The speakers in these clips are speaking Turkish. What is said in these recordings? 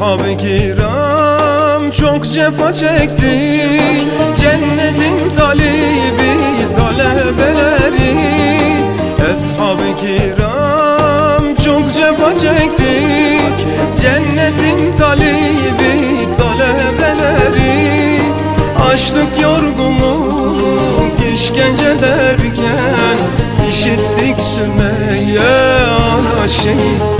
Eshab-ı kiram çok cefa çekti. Cennetin talibi talebeleri. Eshab-ı kiram çok cefa çekti. Cennetin talibi talebeleri. Açlık yorgunluk işkence derken işittik Sümeyye ana şehittir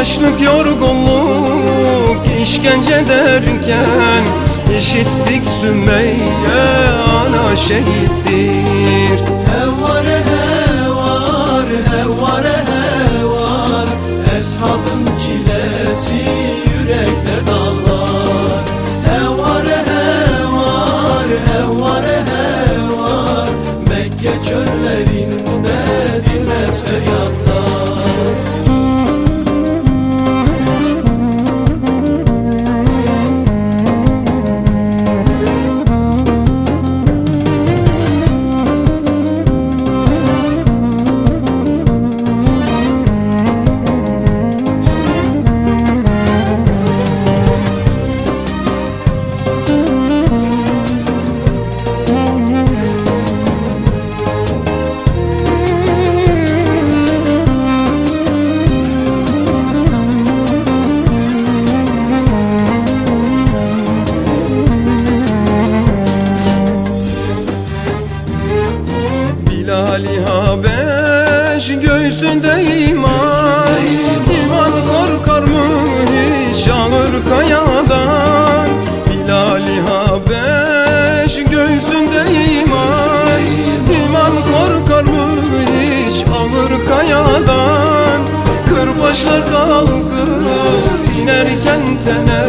Açlık yorgunluk işkence derken işittik Sümeyye ana şehittir Kırbaçlar kalkıp inerken tene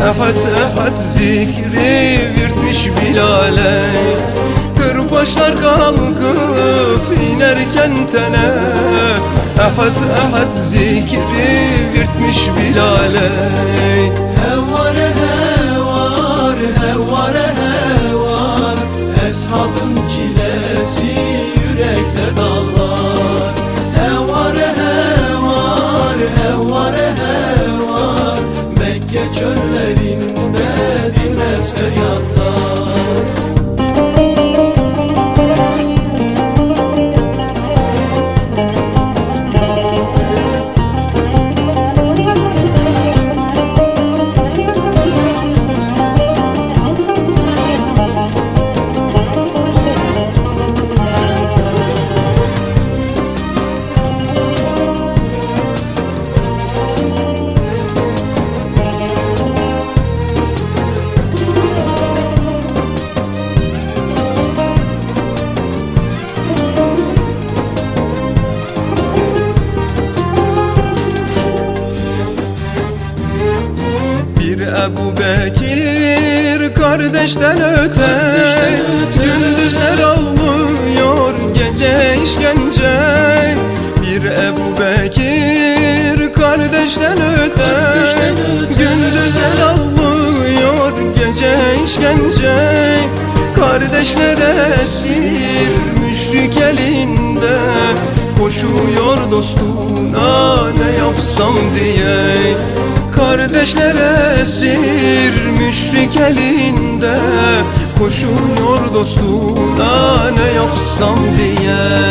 Ehad ehad zikri virtmiş Bilal'e. Kırbaçlar kalkıp inerken tene Ehad ehad zikri virtmiş kardeşten öte Gündüzler ağlıyor gece işkence. Bir Ebu Bekir kardeşten öte Gündüzler ağlıyor gece işkence. Kardeşler esir müşrik elinde Koşuyor dostuna ne yapsam diye Kardeşler esir müşrik elinde Koşuyor dostuna ne yapsam diye